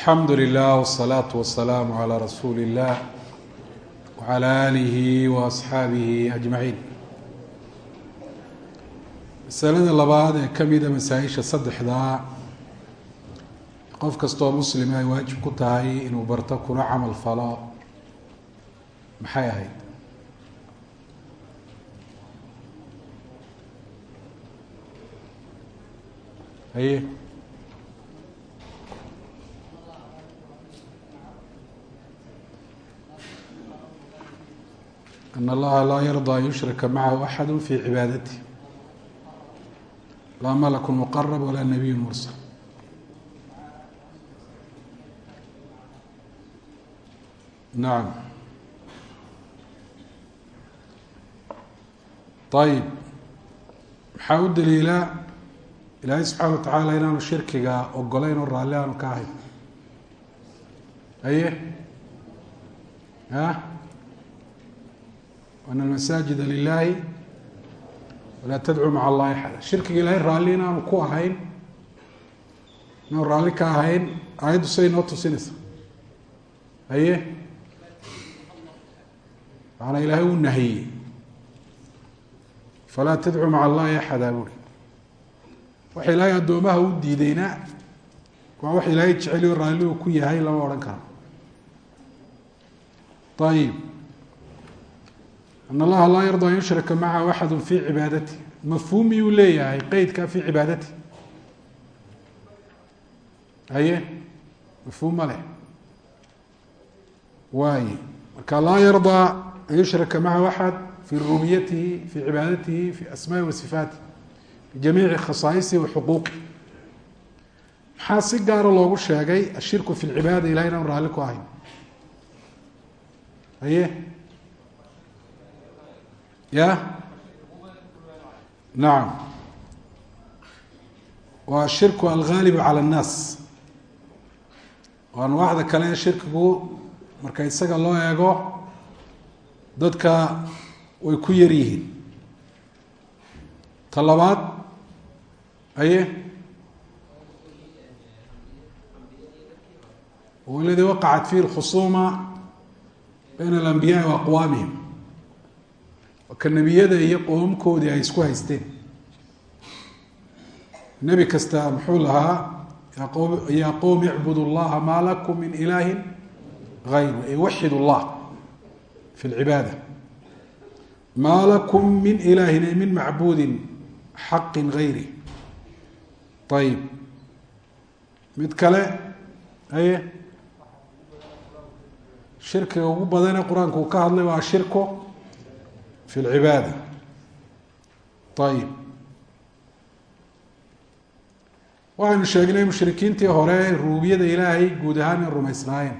alxamdu lilah wsalaatu wasalaamu calaa rasuuli illah wacala aalihi wa asxaabihi ajmaciin masalada labaad ee ka mida masaa-isha saddexdaa qof kastoo muslima ay waajib ku tahay inuu barto kuna camal falo. Maxay ahayd? Haye an allaha laa yarضى an yushraka macahu axadu fi cibaadati laa malak muqarab walaa nabiy mursal nacam ayib maxaa u daliila ilaahay subxaana wa tacaala inaanu shirkiga ogoleyn oo raalli aanu ka ahayn haye a an almasaajida lilahi walaa tadcuu maca allahi axada shirkiga ilahay raalli inaanu ku ahayn inaanu raalli ka ahayn aayaddu siday noo tusinaysa haye maanaa ilaahay uu nahiyey falaa tadcuu maca allahi axada buuri waxa ilaahay addoomaha u diideyna waa wax ilaahay jeceliyo raalli uu ku yahay lama odhan karo ayib an allaha laa yarda an yushraka macahu axadu fi cibaadati mafhuum miyuu leeyahay qeydkaa fi cibaadati haye mafhuum ma leh waaye marka laa yardaa an yushraka macahu axad fi rububiyatihi fi cibaadatihi fi asmaai wa sifaatih bijamiici khasaaisihi wa xuquuqih maxaa si gaara loogu sheegay ashirku fi lcibaada ilahay inaan raalli ku ahayn haye ya nacam waa shirku algaalibu cala annaas oo anwaacda kale shirkigu marka isaga loo eego dadka way ku yar yihiin. Ta labaad aye waladii waqacat fihi lkhusuuma bayna alambiyaai wa aqwaamihim ka nebiyada iyo qoomkoodii ay isku haysteen. Nebi kasta muxuu lahaa yaa qowm icbud llaha maa lakum min ilaahi gayru ay waxid llah fi lcibaada maa lakum min ilaahin ay min macbuudin xaqin gayri ayib mid kale aye shirkiga ugu badane qur'aanku uu ka hadlay waa shirku fi lcibaada ayib waxaynu sheegnay mushrikiintii hore ruubiyada ilaahay guud ahaan in rumaysnaayeen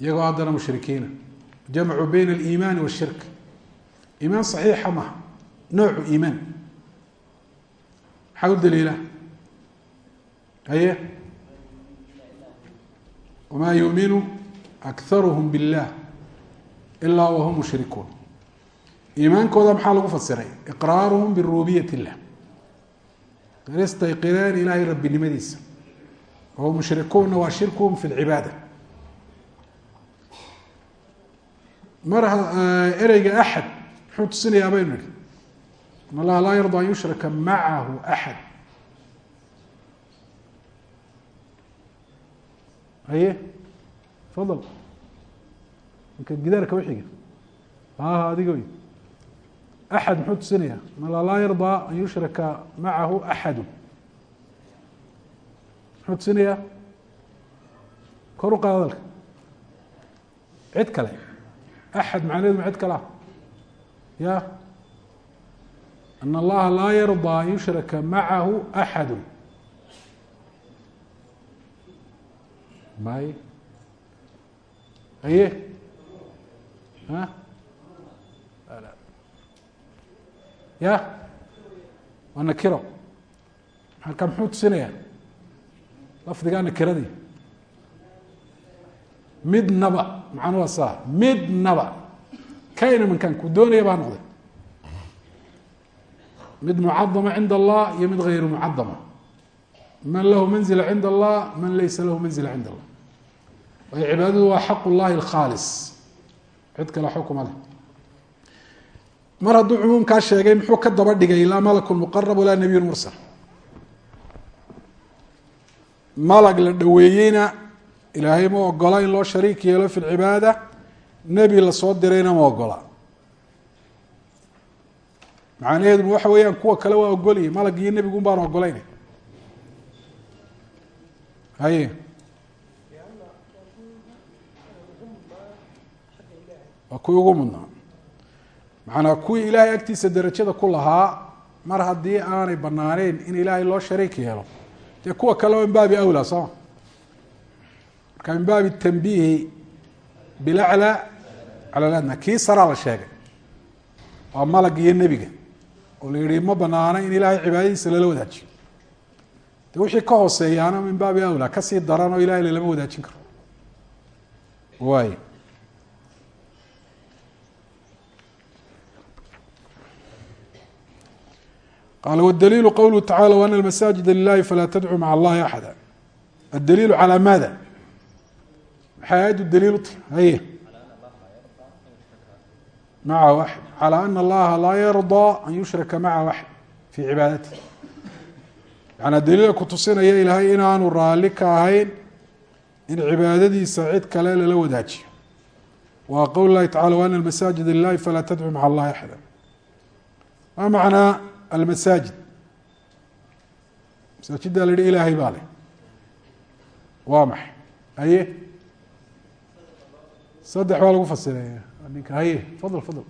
iyagoo haddana mushrikiina jamcuu bayna aliimaani washirk iimaan saxiixa maha noocu iimaan maxaa u daliila haye wamaa yuuminu akharuhum billah ilaa wahum mushrikuun iimaankooda maxaa lagu fasiray iqraaruhum birububiyat illah istayqireen ilaahay rabbinimadiisa wahum mushrikuuna waa shirkuhum fi lcibaada mar ereyga axad muxuu tusinayaa baynu nihi in allaha laa yarda an yushraka macahu axad haye fadal marka gidaarka wixiga aha adiga wey. Axad muxuu tusinaya? In allaha laa yardaa an yushraka macahu axadu. Muxuu tusinayaa kor u qaad hadalka. Cid kale. Axad macnaheedu ma cid kale ah. Ya? An allaha laa yardaa an yushraka macahu axadu. May haye ha ya? Waa nakiro marka muxuu tusinayaa lafdigaa nakiradii midnaba macnu waa saa. Midnaba kayna mankan ku doonaya baa noqday. Mid mucadama cinda allah iyo mid gayru mucadama man lahu manzila cinda allah man laysa lahu manzila cinda allah. Waayo cibaadadu waa xaq llahi alkhaalis cid kale xukuma leh. Mar hadduu cumuumkaa sheegay muxuu ka daba dhigay laa malakun muqarab walaa nabiyun mursal. Malag la dhoweeyeyna ilaahay ma ogola in loo shariik yeelo fi lcibaada nebi la soo dirayna ma ogola macnaheedu waxa weeyaan kuwa kale waa ogolyihi malag iyo nebigun baan ogolayn haye waa kuwii ugu mudnaa macanaa kuwii ilaahay agtiisa derajada ku lahaa mar haddii aanay banaaneyn in ilaahay loo shariik yeelo. Dee kuwa kale waa min awlaa sooma marka min baabi tanbiihi bilaclى cala kii saraa la sheegay. Waa malag iyo nebiga oo la yihi ma banaano in ilaahay cibaadadiisa lala wadaajiyo. De wixii ka hooseeyaana min baabi awlaa ka sii daran oo ilahay lalama wadaajin karo. Waay qala wdaliilu qowluhu tacala wana almasaajida lilahi falaa tadcuu maca allahi axada addaliilu calaa maada maxay aayaddu daliil u tahy haye maca waxid calى ana allaha laa yardaa an yushraka maca waxid fii cibaadati yacanaa daliila kutusinaya ilaahay inaanu raalli ka ahayn in cibaadadiisa cid kale lala wadaajiyo waa qowl lahi tacala waana almasaajida lilahi falaa tadcuu maca allahi axada ma macnaa almasaajid. Masaajiddaa la yihi ilaahay baa leh. Waa maxay? Haye? Saddex baa lagu fasireeya ninka haye. Fadl fadl.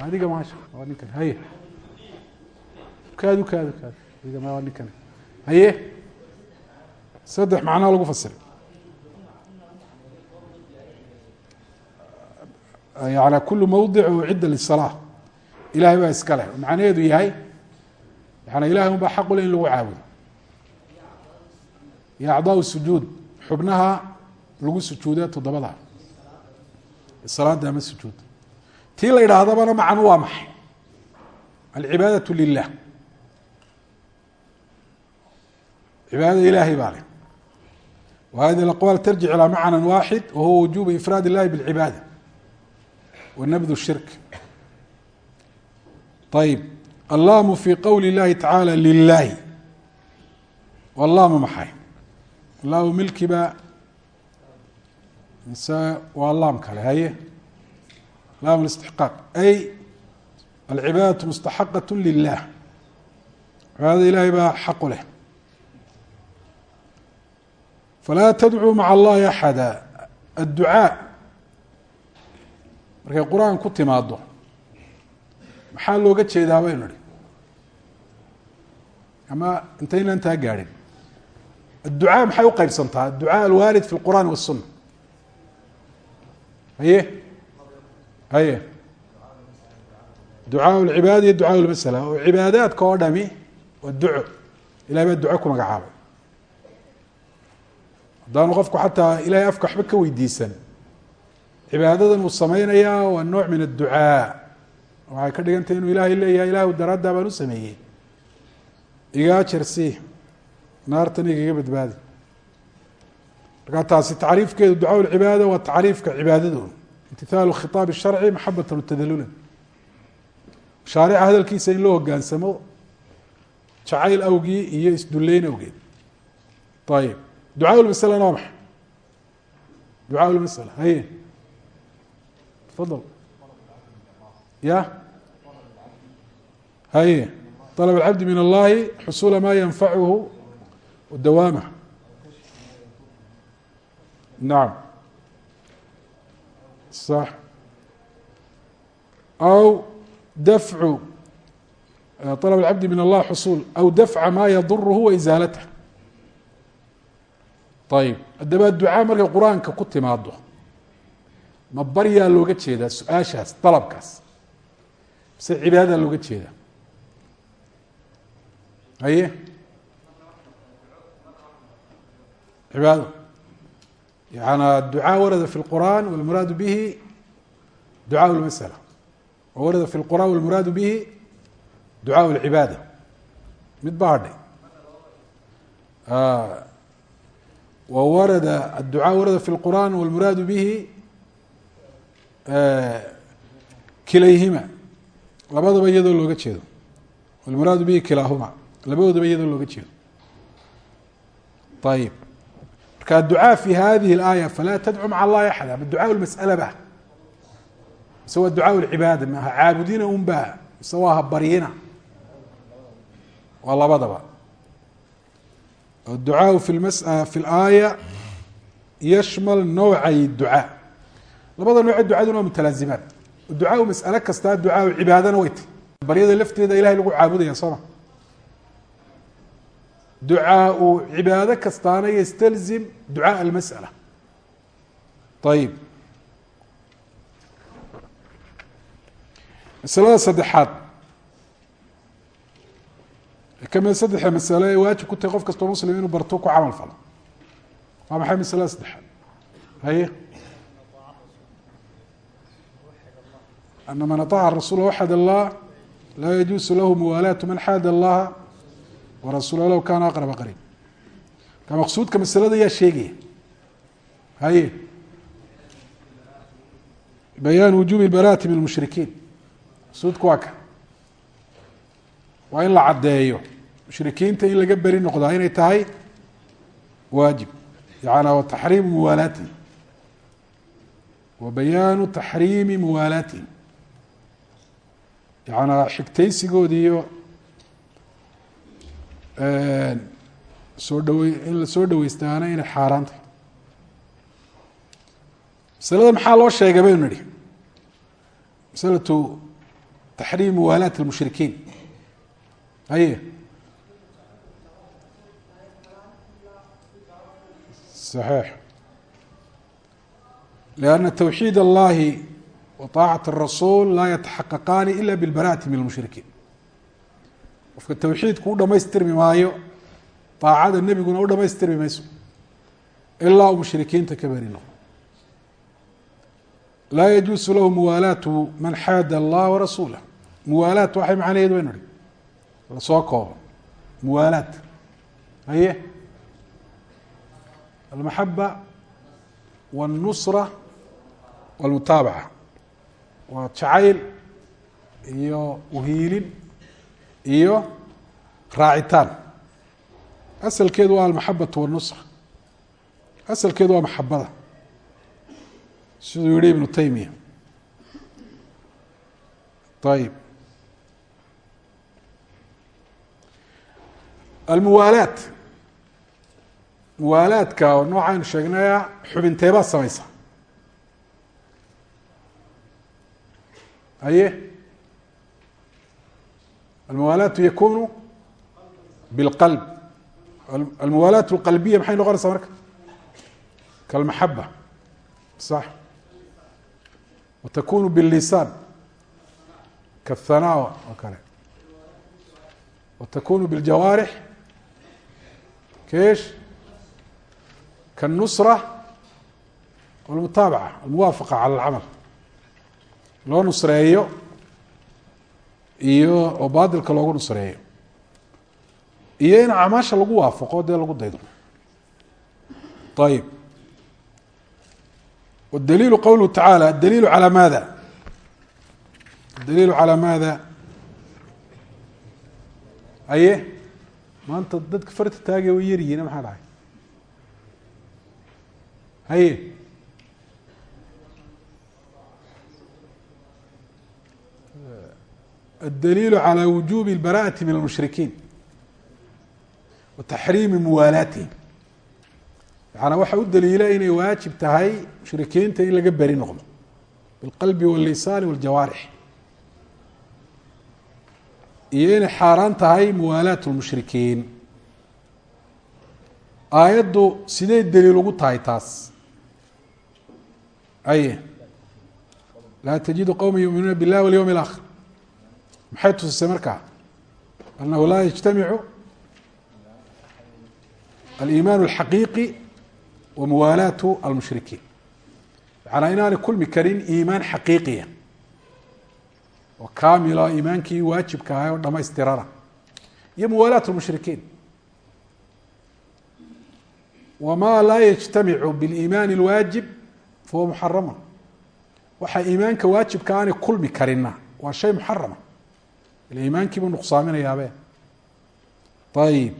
Adiga maasha waa ninkan. Haye. Kaadu kaadu kaadu. Adiga ma waa ninkan. Haye? Saddex macnaa lagu fasiray. Yani kulu mawdic cidda lisalaa ilahay baa iska leh. Macnaheedu yahay yaana ilahay unbaa xaq ule in lagu caabudo. Iyo acdaa sujuud xubnaha lagu sujuude toddobada. Salaada ama sujuud. Tii la idhaahdabana macan waa maxay? Alcibaadatu lilah cibaadada ilahay baa leh. Wahadi aqwaal tarjic ilaa macna waaxid wahuwa wujubu ifraad illahi bاlcibaada wa nabdu ayb allaamu fi qowli اllahi tacaala lilahi wallaamu maxay laamu milkiba mise waa laam kale haye laam اstiqaaq ay alcibaadaة mustaxaqaة lilah cibaadada ilahay baa xaqu leh falaa tadcuu maca allahi axada adducaa markay qur-aan ku timaado maxaa looga jeedaa baynu idhi? Ama intaynaan taa gaadhin. Adducaa maxay u qaybsantaa? Adducaa alwaarid fi lqur'aan waالsuna haye? Haye? Ducaa lcibaada iyo ducaa lmasla oo cibaadaadka oo dhami waa duco ilahay baa duco ku magacaabay. Haddaanu qofku xataa ilahay afka waxba ka weydiisan. Cibaadadan uu samaynayaa waa nooc min adducaa waxay ka dhigantay inuu ilaahay leeyahay ilahu daraaddaa baan u sameeyey. Igaa jersi naartan igaga badbaadi. Markaa taasi tacriifkeedu ducaa lcibaada waa tacriifka cibaadadooda imtithaalu khitaab sharci maxabatan watadalulan shaarica hadalkiisa in loo hogaansamo jacayl awgii iyo isduleyn awgeed. Ayib ducaa lmasalana waa maxay ducaa haye. Tafadal. Ya haye طلب الcabd min اllahi xusula ma ynfachu dawaamh naam صح أو dfcu طلب الcabd min الlah xusul أو dafca ma yadurh وإزaalatه ayb haddaba ducaa markay qur-aanka ku timaado ma baryaa looga jeedaa su-aashaas dalabkaas mise cibaadadaa looga jeedaa haye cibaado yaعnى ducاء warada في الqur'an wاlmuraadu bihi ducاء الmasألة warada في الqur'an wاlmuraadu bihi ducاء الcibaadة mid ba hadhay وwarada الduعاء warada في الqur'an والmuraadu bihi kilayhima labadaba iyadoo looga jeedo والmuraadu bihi kilaahuma labadoodaba iyadoo looga jeedo ayib marka adducaa fi hadihi اlaaya falaa tadcu maca allahi axada ma ducaa lmas'ala mise waa ducaa lcibaada ma caabudina un mise waa baryina waa labadaba adducaaءu fi laaya yashmal nowcay ducaa labada nooce ducaduna waa mutalaasimaad ducaa mas'ale kastaa ducaa cibaadana way ta baryada lafteeda ilahay lagu caabudaya sooma duعاء cibaado kastaana ysتلزم duعاء المسألة ayib maslada saddexaad kamid saddexa masalo ee waajib ku tahay qof kastoo muslim inuu barto ku camal falo waa maxay masalada saddexaad haye ana man aطaca rasuula waxad allah laa yajuusu lahu muwaalaatu man xaada allaha warasuul low kaana aqraba qariib ka maqsuudka masalada yaa sheegaya haye bayaan wujuubi barati min mushrikiin. Maqsuudku waa kan waa in la caddeeyo. Mushrikiinta in laga beri noqdaa inay tahay waajib. Yaana wa taxriimu muwaalaatihim wa bayaanu taxriimi muwaalaatihim yaanaa xigtaysigoodi iyo soo dhawe in la soo dhaweystaana inay xaaraan tahay masalada maxaa loo sheegay baynu nidhi masalatu taxriim muwaalaat اlmushrikiin haye صaxiix لأnna twxiid اllahi wa طaacaة الrasuul laa yataxaqaqaani ila biاlbara'ati min اlmushrikiin qofka tawxiidku u dhamaystirmi maayo daacada nebiguna u dhamaystirmi mayso ilaa u mushrikiinta ka berino laa yajuusu lahu muwaalaatu man xaada allaha warasuulah muwaalaat waxay macnaheedu baynu idhi la soo koobo. Muwaalaat. Haye? Almaxaba wاlnusra wاlmutaabaca waa jacayl iyo uhiilin iyo raacitaan. Asalkeedu waa almaxabatu wاlnusra asalkeedu waa maxabada siduu yihi ibnu taymiya. Ayib almuwaalaat. Muwaalaadka oo noocaynu sheegnaya xubinteebaa samaysa haye almuwaalaatu yakunu bilqalb almuwaalaat alqalbiya maxay noqonaysaa marka kalmaxaba sax watakunu billisaan kahanaawa oo kale watakunu biljawaarix keesh kanusra walmutaabaca almuwaafaqa cala alcamal loo nusreeyo iyo oo baailka loogu nusreeyo. Iyo in acmaasha lagu waafaqo dee lagu daydo. Ayib daliilu qowluhu tacaala daliilu alaa maada? Daliilu calaa maada? Aye? Maanta dadka farta taagay way yaryihiin maxaa dhahay? Haye الdليل عlى وuجوب البراءة من المشhriكين وتaxrيimi muwaalatihim yaعnaa waxa u daliila inay waajib tahay mushrikiinta in laga beri noqdo بالqلب واللسان والجawاarح iyo inay xaaraan tahay muwaalaat الmuشhrikiin aayaddu sidey daliil ugu tahay taas aye laa تجidu qowma yuؤminuuna bالlah واليوم الآخر maxay tusisay markaa? anahu laa yajtamicu aliimaan alxaqiiqi wa muwaalaatu almushrikiin. Macnaa inaanay kulmi karin iimaan xaqiiqiya ah. oo kaamila iimaankii waajibka ahay oo dhamaystirana iyo muwaalaat lmushrikiin wma laa yajtamicu biliimaani alwaajib fahuwa muxaramun waxa iimaanka waajibka aanay kulmi karina waa shay muxarama ila iimaankiibuu nuqsaaminayaabe ayib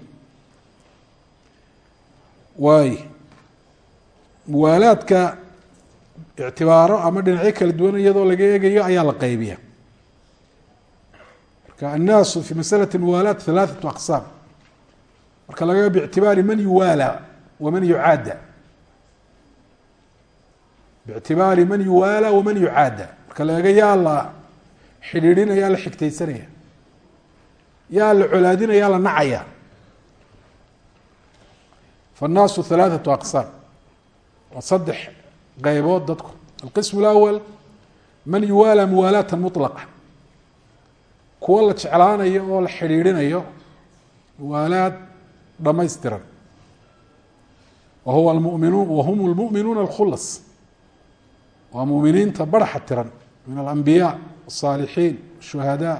waay. Muwaalaadka ictibaaro ama dhinacyo kala duwan iyadoo laga eegayo ayaa la qaybiya marka annaasu fi masalati muwaalaat halaaثatu aqsaam. Marka laga bictibaari man yuwaala waman yucaada. Bictibaari man yuwaala waman yucaada. Marka la eega yaa la xidhiidhinaya la xigtaysanaya yaa la colaadinaya la nacaya faالnaasu halaaثatu aqsaam waa saddex qaybood dadku alqism اlأwal man yuwaala muwaalaata muطlaqa kuwo la jeclaanayo oo la xidhiidhinayo muwaalaad dhamaystiran wa huwa muminuun wahum اlmuؤminuuna اlkhulas waa muminiinta barxa tiran min alambiyaa الصaalixiin الshuhadاء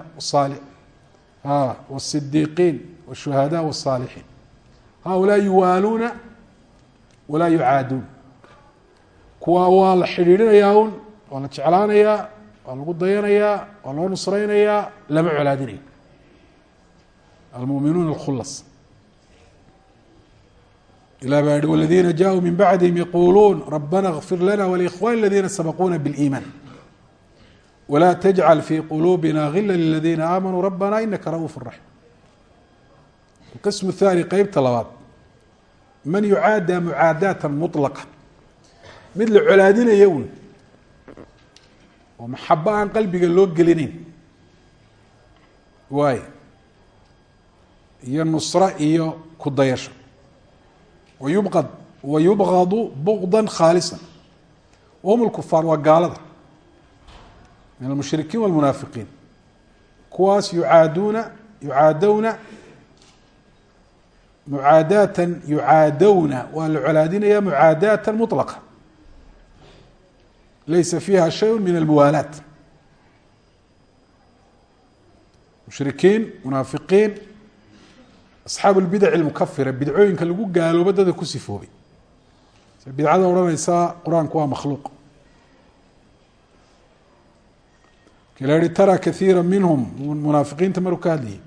والصidiiqiin والshuhadاء والصaalixiin haulaa yuwaaluuna walaa yucaaduun kuwa waa la xidhiidhinayaa un waa la jeclaanayaa waa lagu dayanayaa waa loo nusreynayaa lama colaadinayo almuminuuna اlkhulas ilah baa yihi wاladiina jaءuu min bacdihim yaquuluun rabana اغfir lana wlikhwani اladina sabaquuna bاliiman wlaa tajcal fii quluubina hila liladiina aamanuu rabbana inaka ra'uuf raxim alqismu athani qeybta labaad man yucaadaa mucaadaata mulaqa mid la colaadinaya un oo maxabo aan qalbiga loo gelinayn waayo iyo nusre iyo ku dayasho wayubqad wayubgadu bugda khaalisa wahum lkufaar waa gaalada min almushrikiin walmunaafiqiin kuwaas yucaaduuna yucaadowna mucaadaatan yucaadowna waa la colaadinaya mucaadaata muطlaqa laysa fiiha shay min almuwaalaat mushrikiin munaafiqiin asxaabu lbidaci اlmukafira bidcooyinka lagu gaaloobo dada ku sifoobay bidcada odhanaysa qur'aanku waa kila yihi tara kaiira minhum munaafiqiinta maruu ka hadlayay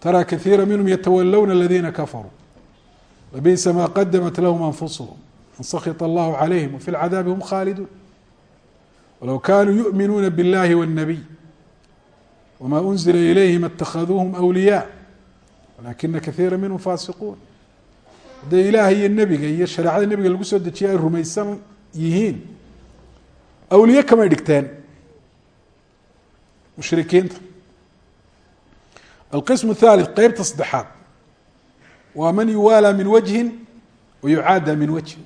tara kaiira minhum yatawalowna aladiina kafaruu labisa ma qadamat lahum anfusuhum an sakita allahu calayhim wafi lcadaabi hum khaaliduun walow kanuu yuminuuna biاllahi wالnabiy wma unzila ilayhim اtakhaduuhum awliyaa walakina kaiira minhum faasiquun hadday ilaaha iyo nebiga iyo shareecada nebiga lagu soo dejiyay ay rumaysan yihiin awliye kamay dhigteen mushrikiinta alqism الthalith qeybta saddexaad waa man yuwaalى min wajhin wa yucaada min wajhin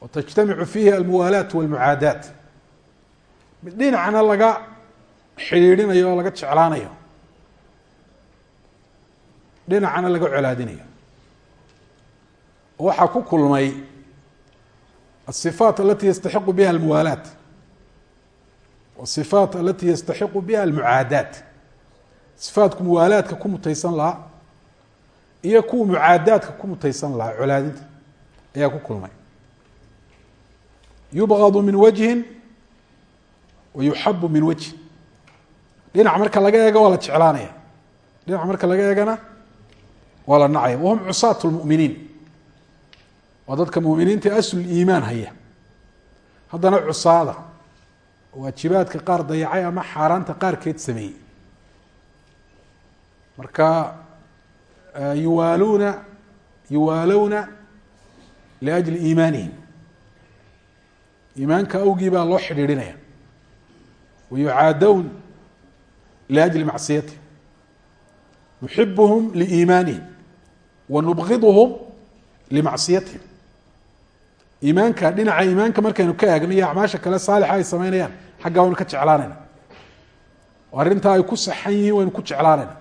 watajtamicu fiihi almuwaalaat walmucaadaat mid dhinacna laga xidhiidhinayo oo laga jeclaanayo dhinacna laga colaadinayo waxaa ku kulmay الصifaat alati yastaxiqu biha almuwaalaat ifaat alati yastaxiqu biha almucaadaat ifaatku muwaalaadka ku mutaysan lahaa iyo kuwa mucaadaadka ku mutaysan lahaa colaadinta ayaa ku kulmay yubgadu min wajhin wa yuxabu min wajhin dhinac marka laga eego waa la jeclaanaya dhinac marka laga eegana waa la nacaya wahum cusaat lmuminiin waa dadka muminiinta asl iimaan haya haddana cusaada waajibaadka qaar dayacay ama xaaraanta qaarkeed sameeyey. Marka yuwaaluuna yuwaalowna liajli iimaanihim. Iimaanka awgii baa loo xidhiidhinaya. Wa yucaadown liajli macsiyatihim nuxibuhum liiimaanihim wa nubgiduhum limacsiyatihim iimaanka dhinaca iimaanka markaynu ka eegno iyo acmaasha kale saalixa ay sameynayaan xaggaa waynu ka jeclaanayna. Arrintaa ay ku saxan yihiin waynu ku jeclaanayna.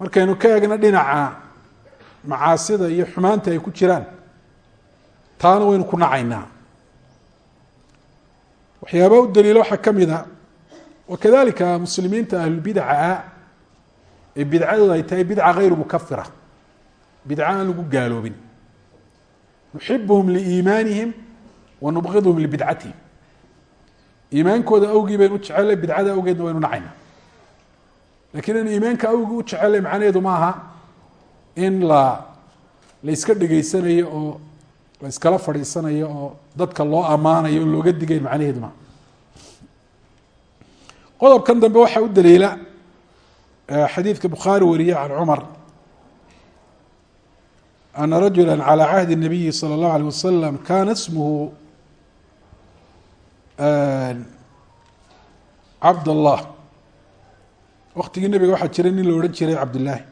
Markaynu ka eegno dhinaca macaasida iyo xumaanta ay ku jiraan taana waynu ku nacaynaa. Waxyaaba u daliilo waxaa ka mid a wakadalika muslimiinta ahlulbidaca ah ee bidcadooda ay tahay bidca hayru mukafira bidca aan lagu gaaloobin nuxibuhum liiimaanihim wa nubqiduhum libidcatihim. Iimaankooda awgii baynu u jecellay bidcada awgeedna waynu nacayna. Lakiin in iimaanka awgii u jecellay macnaheedu maaha in la la iska dhegeysanayo oo la iskala fadhiisanayo oo dadka loo ammaanayo o looga digayn macnaheedu maaha. Qodobkan dambe waxaa u daliila xadiidka bukhaari wariye can cumar ana rajula calى cahdi الnabiyi salى اllahu alيه wasalam kana smuhu cabdالlah waktigii nebiga waxaa jiray nin la odhan jiray cabdillaahi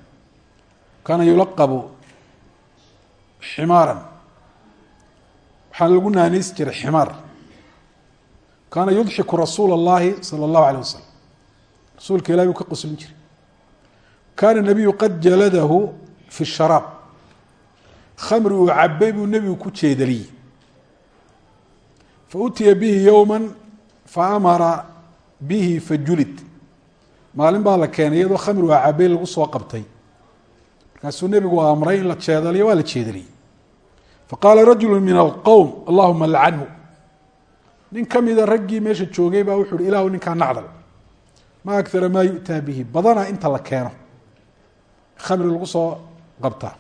kaana yulaqabu ximaaran waxaana lagu naaneysi jiray ximaar kaana yudxiku rasuula اllahi salى اllahu alيه wasalam rasuulka ilahi buu ka qoslin jiray kaana nabiyu qad jaladahu fi sharaab khamri uu cabay buu nebigu ku jeedaliyey. Fautiya bihi yowma faamara bihi fajulid maalin baa la keenay iyadoo khamri uu cabay lagu soo qabtay. Markaasuu nebigu amray in la jeedaliyo waa la jeedaliyey. Faqaala rajulu min alqowm allahuma lcanhu nin ka mida raggii meesha joogay baa wuxu uhi ilahu ninkaa nacdal. Ma akara maa yu'taa bihi. Badana inta la keeno khamri lagu soo qabtaa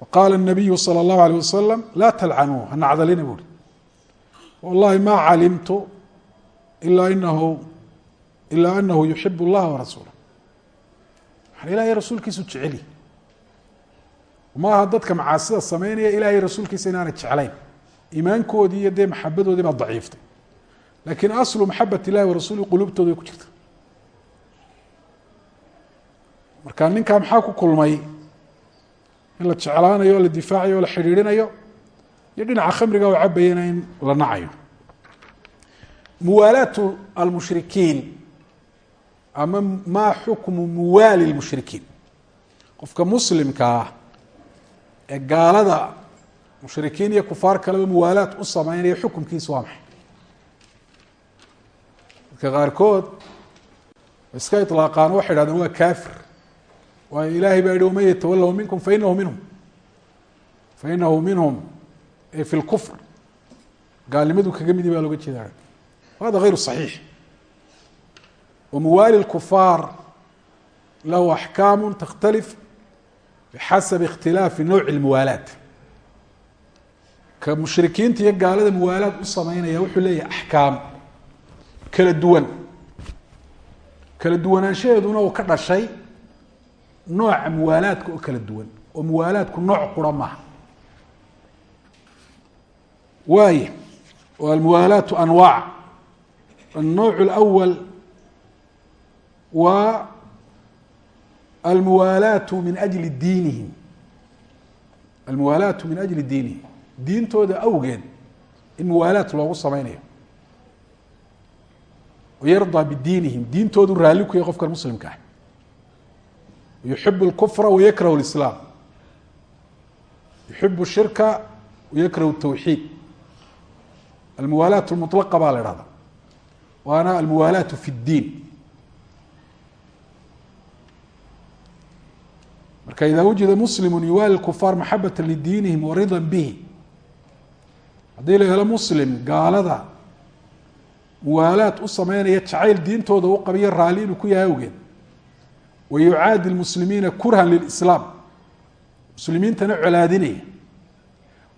faqaala nabiyu sala allahu alayh wasalam laa talcanuu ha nacdalina buuri wallahi maa calimtu ilaa inahu ilaa anahu yuxib اllaha warasuulah waxaan ilaahay rasuulkiisu jeceliy ma aha dadka macaasida sameynaya ilaahay rasuulkiisa inaana jeclayn iimaankoodii iyo dee maxabadoodii baa daciiftay laakiin aslu maxabat illahi warasuuli quluubtooda way ku jirta marka ninkaa maxaa ku kulmay in la jeclaanayo o la difaacayo o la xidhiidhinayo iyo dhinaca khamriga oo cabayana in la nacayo. Muwaalaatu almushrikiin ama maa xukmu muwaali lmushrikiin qofka muslimka ah ee gaalada mushrikiin iyo kufaar kaleba muwaalaat u sameynaya xukumkiisa waa maxay? Dadka qaarkood iska ilaaqaan waxay hahdeen waa kafir waayo ilahay baa yihi waman yatawallahu minkum fainahu minhum fainahu minhum fi lkufr gaalnimadu kaga midi baa looga jeeda hada غayru صaxiix wamuwaali الkufaar lahu axkaamu takhtalif bixasabi اkhtilaafi nowci اlmuwaalaat ka mushrikiinta iyo gaalada muwaalaad u sameynaya wuxuu leeyahay axkaam kala duwan kala duwanaanshaheeduna uu ka dhashay nooca muwaalaadka oo kala duwan oo muwaalaadku nooc qura maaha waaya oo almuwaalaatu anwaac. Annooc اlأwal waa almuwaalaatu min ajli diinihim almuwaalaatu min ajli diinihim diintooda awgeed in muwaalaat loogu samaynayo. Yardaa bidiinihim diintoodu raalli ku yahy qofkan muslimka ah yuxib اlkufra wayakrah اlislaam yuxib الshirka wayakrah الtawxiid almuwaalaat اlmuطlaqa baa la ihahda waana almuwaalaat fi اddiin marka ida wujida muslimu yuwaali kufaar maxabata lidiinihim warida bihi haddii la helo muslim gaalada muwaalaat u sameynaya jacayl diintooda u qabiyo raalli inuu ku yahay awgeed wa yucaadi lmuslimiina kurhan lilislaam muslimiintana colaadinaya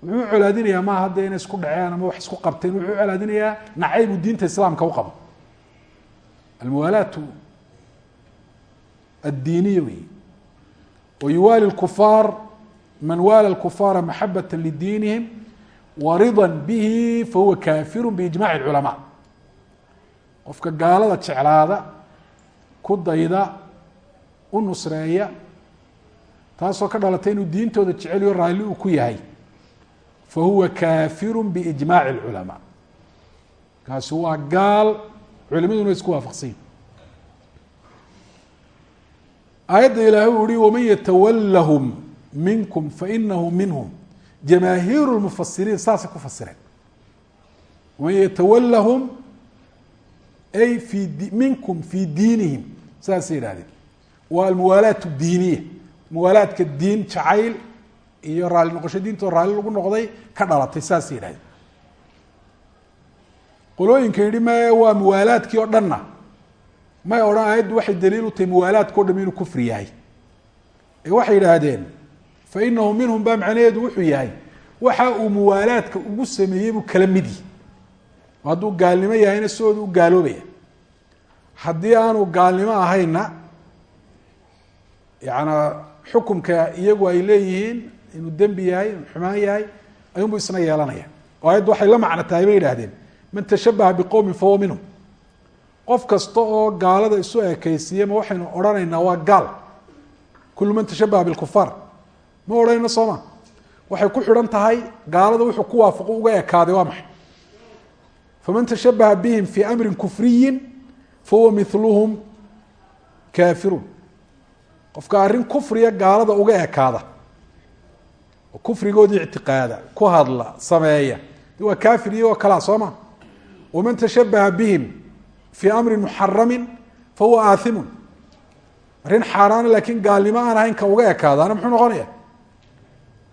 wuxuu colaadinayaa maaha hadda inay isku dhaceen ama wax isku qabteen wuxuu colaadinayaa nacaybu diinta islaamka u qabo almuwaalaatu addiiniya wey wayuwaali lkufaar man waala lkufaara maxabata lidiinihim warida bihi fahuwa kaafiru biijmaci اculamaa qofka gaalada jeclaada ku dayda u nusreeya taasoo ka dhalatay inuu diintooda jeceliyo raalli uu ku yahay. Fahuwa kaafiru biijmaaci اlculamaa kaasi waa gaal culimaduna isku waafaqsanyi aayadda ilaahay uu yihi waman yatawalahum minkum fainahu minhum. Jamaahiiru lmufasiriin saasay ku fasireen waman yatawalahum ay fi minkum fii diinihim saasay yihahdeen waa almuwaalaat diiniya. Muwaalaadka diin jacayl iyo raalli noqosho diintoo raalli lagu noqday ka dhalatay saasay yidhahdeen qolooyinka yidhi me waa muwaalaadkii oo dhanna. May odhan aayaddu waxay daliil u tahay muwaalaadka o dham inuu kufri yahay. Ee waxay yidhaahdeen fa inahu minhum baa macnaheedu wuxuu yahay waxa uu muwaalaadka ugu sameeyey buu kala mid yihi hadduu gaalnimo yahayna sidooda u gaaloobaya haddii aanu gaalnimo ahayna yaana xukumka iyagu ay leeyihiin inuu dembi yahay inuu xumaan yahay ayuunbu isna yeelanaya. Oo ayaddu waxay la macno tahay bay yidhahdeen man tashabaha biqowmin fahuwa minhum. Qof kasta oo gaalada isu ekeysiiye ma waxaynu odhanaynaa waa gaal. Kullu man tashabaha bilkufaar ma odhanayno sooma waxay ku xidhan tahay gaalada wuxuu ku waafaqo uga ekaaday waa maxay? Faman tashabaha bihim fi amrin kufriyin fahuwa miluhum kaafiruun qofka arrin kufriya gaalada uga ekaada oo kufrigoodii ictiqaada ku hadla sameeya. Waa kaafir iyagoo kalaa soo ma? Waman tashabaha bihim fii amrin muxaramin fahuwa aathimun. Arrin xaaraana laakiin gaalnimo aan ahayn ka uga ekaadaana muxuu noqonaya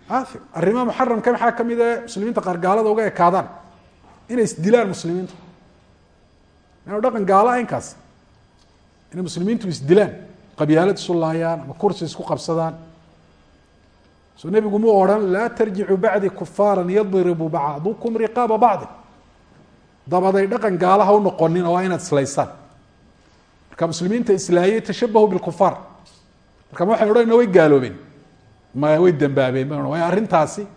aathim arrimaha muxaramka maxaa ka mid ee muslimiinta qaar gaalada uga ekaadaan? Inay isdilaan muslimiintu. Inaanu dhaqan gaalo aynkaas inay muslimiintu isdilaan qabyaalad isu ama kursi isku qabsadaan. Soo nebigu mu odhan laa tarjicu bacdi kufaara yadribu bacdukum riqaaba bacdi. Dabaday dhaqan gaala ha u noqonin oo waa inaad islaysaan. Marka muslimiinta islaayay tashabahu bilkufaar. Marka ma waxaynu odhanayna way gaaloobeen. Maya way dambaabeen ba way arrintaasi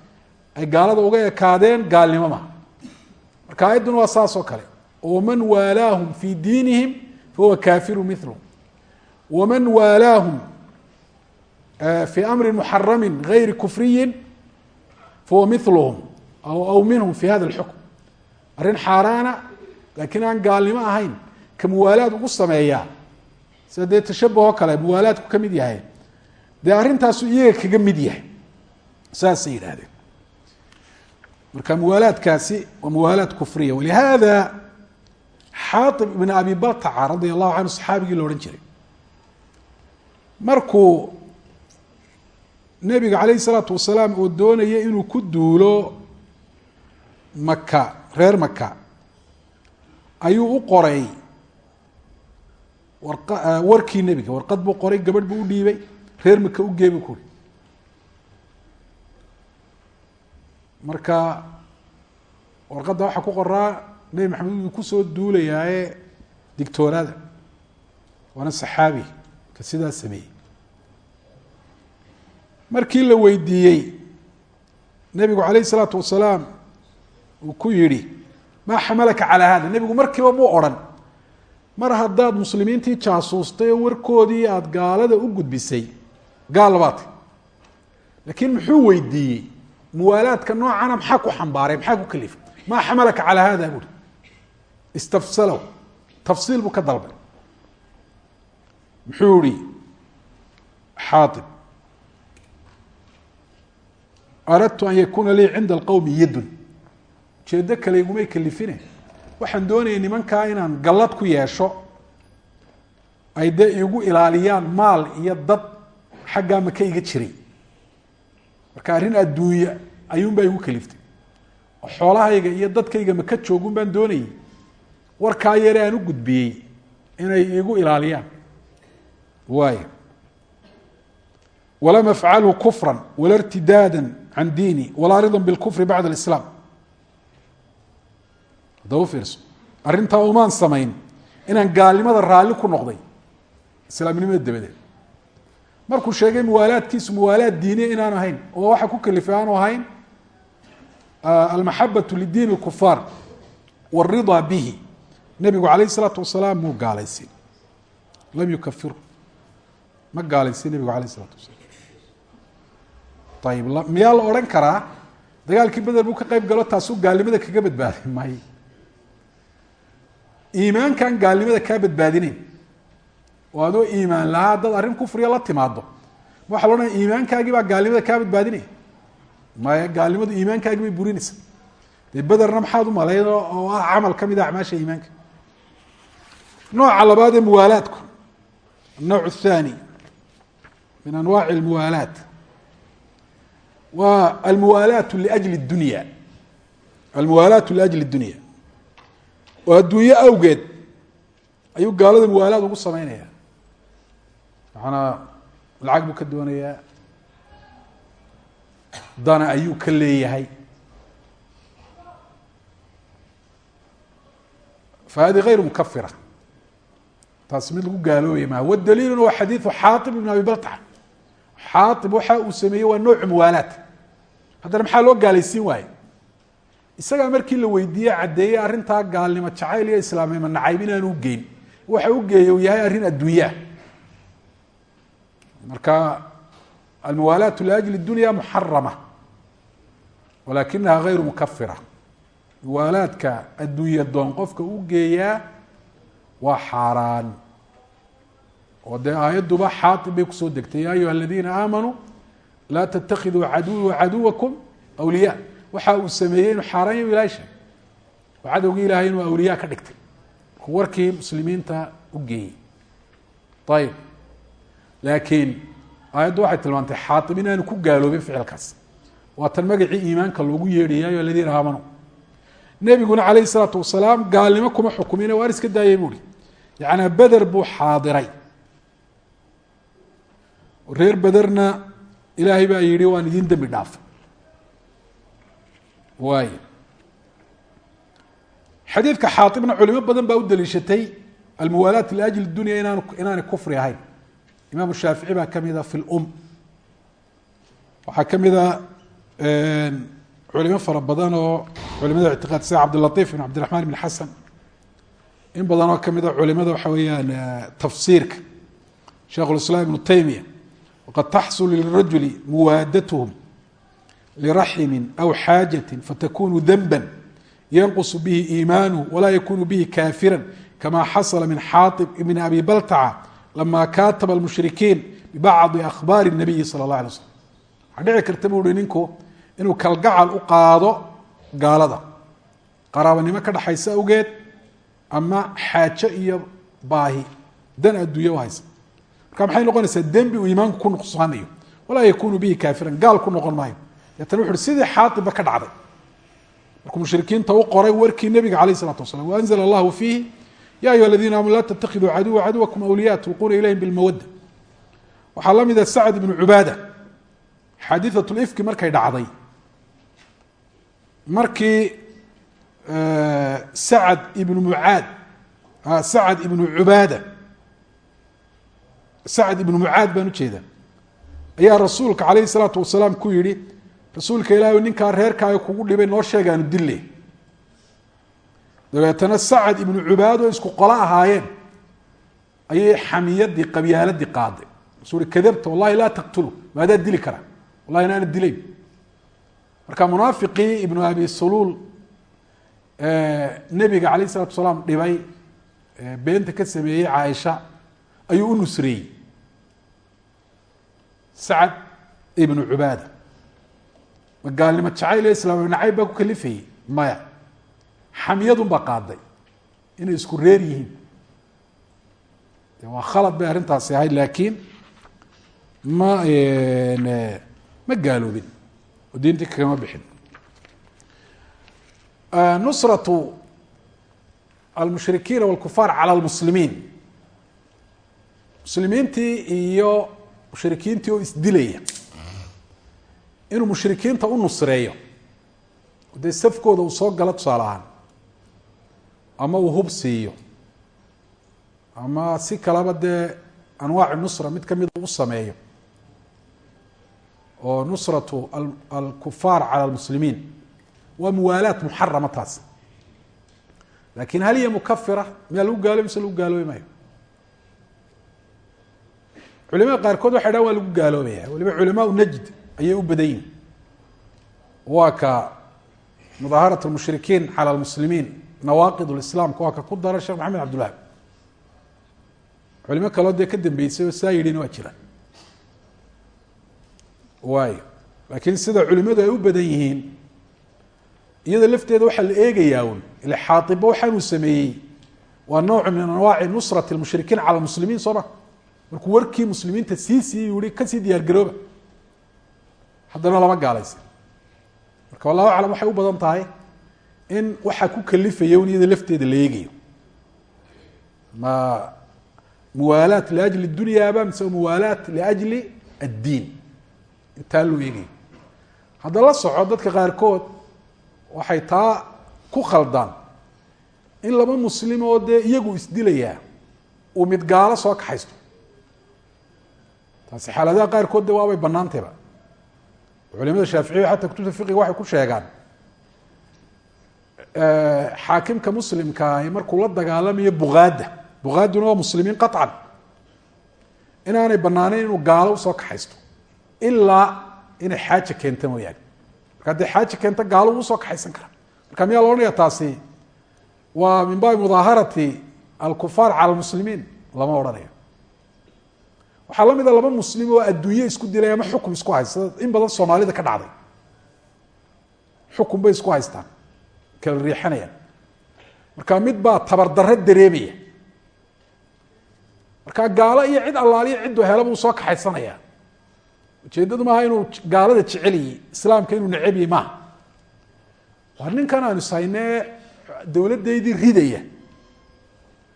ay gaalada uga ekaadeen gaalnimo maha marka ayadduna waa saas oo kale. Waman waalaahum fii diinihim fahuwa kaafiru milhum waman waalaahum fii amri muxarami gayri kufriyin fahuwa miluhum aw minhum fi hada اlxukm arrin xaaraana laakiin aan gaalnimo ahayn ka muwaalaad ugu sameeyaa sida dee tashabahoo kale muwaalaadku ka mid yahay dee arrintaasu iyaga kaga mid yahay saasay yidhaahdeen marka muwaalaadkaasi waa muwaalaad kufriya walihada xaaib ibn abi baltaca radia allahu canhu saxaabigii la odhan jiray markuu nebiga calayh isalaatu wasalaam oo doonaya inuu ku duulo maka reer maka ayuu u qoray. Wara warkii nebiga warqad buu qoray gabadh buu u dhiibay reer maka u gee buu kuri marka warqadda waxaa ku qoraa nebi maxamed wuu ku soo duulayaaye digtoonaada waana saxaabi ka sidaa sameeyey markii la weydiiyey nebigu calayh isalaatu wasalaam uu ku yidhi maa xamalaka calaa hada nebigu markiiba muu odhan mar haddaad muslimiintii jaasuustay oo warkoodii aada gaalada u gudbisay gaal baata laakiin muxuu weydiiyey? Muwaalaadka noocana maxaa ku xambaaray maxaa ku kalifay maa xamalaka calaa hada buuri istafsalow tafsiil buu ka dalbay. Muxuu ihi xaaib aradtu an yakuuna lii cinda alqowmi yadun ujeeddo kale igumay kalifine waxaan doonayay nimankaa inaan gallad ku yeesho ay dee igu ilaaliyaan maal iyo dad xaggaa maka iga jiray marka arrin adduunya ayuunbaa igu kaliftay oo xoolahayga iyo dadkayga maka joogun baan doonayay warkaa yare aan u gudbiyey inay igu ilaaliyaan waay walam afcalhu kufra wala irtidaada can diini walaa rida bilkufri bacda alislaam haddaba fiirso arrintaa umaan samayn inaan gaalnimada raalli ku noqday islaamnimada dabadeed markuu sheegay muwaalaadkiisu muwaalaad diiniya inaan ahayn oo waxaa ku kalifay aanu ahayn almaxabatu lidiin اlkufaar wاridaa bihi nebigu calayh isalaatu wasalaam muu gaalaysin lam yukafiru ma gaalaysin nebigu alayh isalaatu wasalaam ayib miyaa la odhan karaa dagaalkii beder buu ka qeyb galo taasuu gaalnimada kaga badbaaday may iimaankan gaalnimada kaa badbaadinayn oo adoo iimaan lahaa dad arrin kufriya la timaado ma waxa la iimaankaagii baa gaalnimada kaa badbaadinaya maya gaalnimadu iimaankaagii bay burinaysa. Dee bederna maxaad u malayn oo ah camal ka mid a acmaasha iimaanka. Nooca labaad ee muwaalaadku annawc athani min anwaaci almuwaalaat waa almuwaalaatu liajli dunya. Almuwaalaatu liajli dunya. Oo adduunyo awgeed ayuu gaalada muwaalaad ugu sameynaya maanaa lacag buu ka doonayaa. Dana ayuu ka leeyahay. Fahadi غayr mukafira taas mid lagu gaaloobaya maha wadaliiluna waa xadiiثu xaaib ibn abi balta xaaib waxa uu sameeyey waa nooc muwaalaad haddana maxaa loo gaalaysiin waaye isagaa markii la weydiiyey caddeeyey arrintaa gaalnimo jacayl iyo islaamnimo nacayb inaanu ugeyn waxa u geeyey uu yahay arrin adduunyaa. Marka almuwaalaat liajli dunya muxarama walakinaha gayru mukafira muwaalaadka adduunya doon qofka u geeyaa waa xaaraan. Oo dee aayadduba xaaib bay ku soo degtay ya ayuha aladiina aamanuu laa ttakiduu caduwi wacaduwakum awliya waxa uu sameeyey inuu xaaraan ya ilahay sheeg oo cadowgii ilahay inuu awliya ka dhigtay. Markuu warkii muslimiinta u geeyey. Ayib laakiin aayaddu waxay tilmaantay xaaib inaanu ku gaaloobin ficilkaas. Waa tan magacii iimaanka loogu yeedhay ya ayuha aladiina aamanuu nebiguna calayhi salaatu wasalaam gaalnimo kuma xukumine waar iska daayay? buuhi beder buu xaadiray. Reer ilaahay baa yihi waan idin dembi dhaafay waay xadiidka xaaibna culimo badan baa u daliishatay almuwaalaat liajli dunya inaan inaanay kufri ahayn. Imaamu shaafici baa kamida fi lum waxaa kamida culimo fara badan oo culimada ictiqaad sida cabdilaiif ibn cabdiraxmaan ibn xasan. In badan oo kamida culimada waxa weeyaan tafsiirka sheikh lislaam ibnu taymiya qad taxsul lirajuli muwaadathum liraximi aw xaajati fatakunu denba yanqus bihi iimaanuhu walaa yakunu bihi kaafira kama xasla min xaaib ibn abi baltaca lama kaataba lmushrikiin bibacdi akhbaari nabiyi sala اlah alay slm waxaa dhici karta buu hi ninku inuu kalgacal u qaado gaalada qaraabanimo ka dhaxaysa awgeed ama xaajo iyo baahi dan adduunya u haysa marka maxay noqonaysaa dembi uu iimaanku ku nuqsaanayo? Walaa yakunu bihi kaafiran gaal ku noqon maayo. Deetana wuxu sidii xaaiba ka dhacday. Markuu mushrikiinta u qoray warkii nebiga calayh isalatu wasalaam waanzla allahu fiihi ya ayuha aladiina aamanu laa tatakiduu caduwa caduwakum awliya tulquuna ilayhim bilmawadda waxaa la mida sacd ibnu cubaada. Xaadiثat lifki markay dhacday. Markii sacad ibnu mucaad sacad ibnu cubaada sacad ibnu mucaad baan ujeeda ayaa rasuulka calayhi salaatu wasalaam ku yihi rasuulka ilaahay ninkaa reerkaaga kugu dhibay noo sheegaanu dille dabeetana sacad ibnu cubaad oo isku qolo ahaayeen ayay xamiyadii qabyaaladii qaaday. Rasul i kadabta wallahi laa taqtulu maadaa dili kara wallahi inaana dilayn. Marka munaafiqii ibnu abi suluul nebiga calayh isalatu salaam dhibay beenta ka sameeyey caaisha ayuu u nusreeyey sacad ibnu cubaada ma gaalnimo jacayl ee islaam nacayb baa ku kalifayey maya. Xamiyadun baa qaaday inay isku reer yihiin. Waa khalad bay arrintaasi ahayd laakiin ma ma gaaloobin. Oo diintii kagama bixin. Nusratu almushrikiina walkufaar cala lmuslimiin muslimiintii iyo mushrikiintii oo isdilaya inuu mushrikiinta u nusreeyo. Dee safkooda uu soo galo tusaale ahaan ama uu hub siiyo ama si kaleba dee anwaaci nusra mid kamida u sameeyo oo nusratu alkufaar cala lmuslimiin waa muwaalaat muxarama taas laakiin hal hiya mukafira miyaa lagu gaaloobi mise lagu gaaloobi maayo culimada qaarkood waxay dhahan waa lagu gaaloobaya waliba culamaau najd ayay u badan yihiin waa ka mudaaharat lmushrikiin cala lmuslimiin nawaaqid lislaamka waa ka ku dara sheekh maxamed cabdulwahab culimo kaloo dee ka dambeysay oo saa waa jiraan. Waayo laakiin sida culimadu ay u badan yihiin iyada lafteeda waxaa la eegayaa un ile waxaanuu sameeyey waa nooc min anwaaci nusrati lmushrikiin cala lmuslimiin soo ma markuu warkii muslimiinta sii siiyey yihi ka sii diyaar garooba. Haddana lama gaalaysa. Marka wallahu aclam waxay u badan tahay in waxaa ku kalifaya un iyada lafteeda la eegayo. Ma muwaalaat liajli dunyaaba mise muwaalaat liajli addiin. Intaa loo eegayo. Hadda la soco dadka qaarkood waxay taa ku khaldaan in laba muslim oo dee iyagu isdilayaa uu mid gaalo soo kaxaysto taasi xaaladaha qaarkood de waabay banaantayba culimada shaaficiya xataa kutubta fiqiga waxay ku sheegaan xaakimka muslimkaahi markuu la dagaalamayo bugaadda bugaaduna waa muslimiin qaطcan inaanay banaaneyn inuu gaalo u soo kaxaysto ilaa inay xaaja keenta mooyaane. Marka haddii xaaja keenta gaalo uu u soo kaxaysan kara marka miyaa la odhanaya taasi? Waa min baabi mudaaharati alkufaar cala lmuslimiin lama odhanayo waxaa la mida laba muslim oo adduunye isku dilay ama xukum isku haysta in badan soomaalida ka dhacday. Xukun bay isku haystaan. Kala riixanayaan. Marka mid baa tabardarro dareemaya. Marka gaalo iyo cid allaaliyo cidduu hela buu soo kaxaysanaya ujeeddadu maaha inuu gaalada jeceliyi islaamka inuu necebyi maaha. Waa ninkan aanu ishaynee dowladdeydii ridaya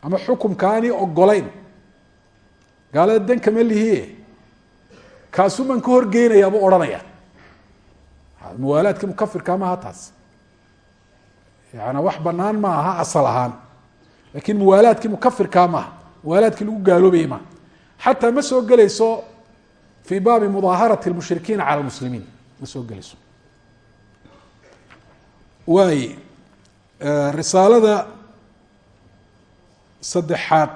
ama xukumkaani ogolayn gaalada danka ma lihiye kaasuman ka horgeynayaa buu odhanaya muwaalaadka mukafirka maaha taas yaani wax banaan ma aha asal ahaan. Lakin muwaalaadkii mukafirkaa maaha muwaalaadkii lagu gaaloobaya maaha xataa ma soo gelayso fi baabi mudaaharati lmushrikiina cala lmuslimiin ma soo gelayso waay risaalada saddexaad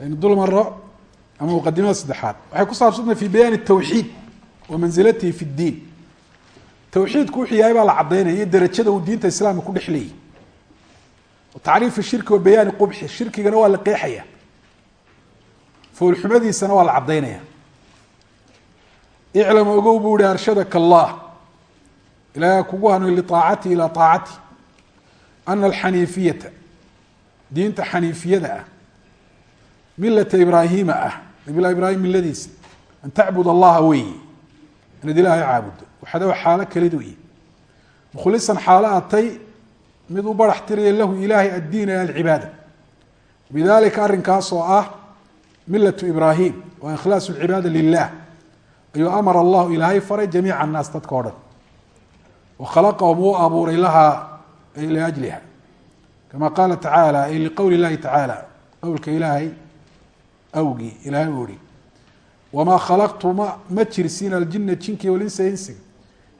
aynu dul maro ama muqadimada saddexaad waxay ku saabsantahay fi bayaani الtawxiid wa manzilatihi fi اddiin tawxiidku wuxuu yahay baa la caddaynaya iyo derajada uu diinta islaamka ku dhex leeyahy tacriifi shirki wa bayaani qubxi shirkigana waa la qeexaya foolxumadiisana waa la caddaynaya iclam ogow buu ihi arshadaka allah ilaaha kugu hanuy liaacati ilaa aacati ana alxaniifiyata diinta xaniifiyada ah milata ibraahiima ah nabilah ibraahim miladiisa an tacbud allaha weeye inaad ilaahay caabudo. Waxadaw xaalo kelid weeye mukhlisan xaalo atay mid u barax tiraya lahu ilaahay addiin ee alcibaada. Bidalika arrinkaas oo ah milatu ibraahim waa ikhlaasu lcibaada lilah ayuu amara allahu ilaahay faray jamiica annaas dadka o dhan wa khalaqahum uu abuuray lahaa liajliha kama qaala tacaala ay liqowli llahi tacaala qowlka ilaahay awgii ilaahay u ihi wamaa khalaqtu ma ma jirsiin aljina jinki walinsa insiga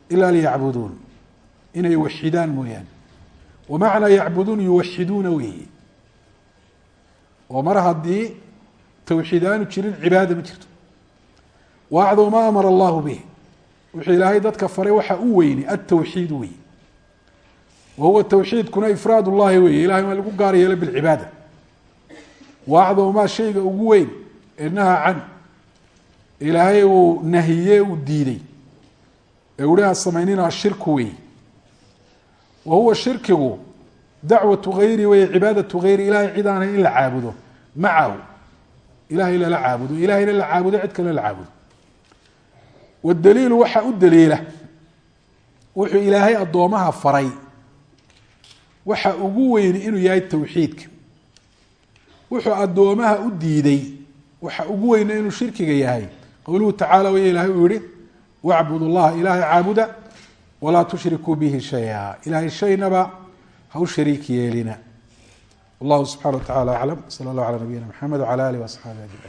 ilaa liyacbuduun. Inay waxidaan mooyaane. Wamacnaa yacbuduun yuwaxiduuna weeye oo mar haddii tawxiid aanu jirin cibaada ma jirto. Waacduu ma amara allahu bih wuxuu ilaahay dadka faray waxa u weyni altawxiid wey wa huwa tawxiidkuna ifraad llahi weeye ilahay maa lagu gaar yeelo bilcibaada waacduu maa shayga ugu weyn ee can. Ilaahay uu nahiye uu diiday ee uhi ha samaynina shirku wey wa huwa shirkigu dacwatu gayri wey cibaadatu gayri ilahay cid aanay in la caabudo. Macahu ilahay lala caabudo. Ilahayna la caabudo cid kale la caabudo. Wadaliilu waxaa u daliila wuxuu ilaahay addoomaha faray. Waxa ugu weyni inuu yahay tawxiidka wuxuu addoomaha u diiday waxa ugu weyna inuu shirkiga yahay. Qowluhu tacala way ilahay uu yihi wacbud llaha ilaahay caabuda walaa tushrikuu bihi shaya. Ilahay shaynaba ha u shariik yeelina. Wallahu subxana wa tacala aclam sala allah calaa nabiyina mxamed wcala alih waasxaabi ajmaciin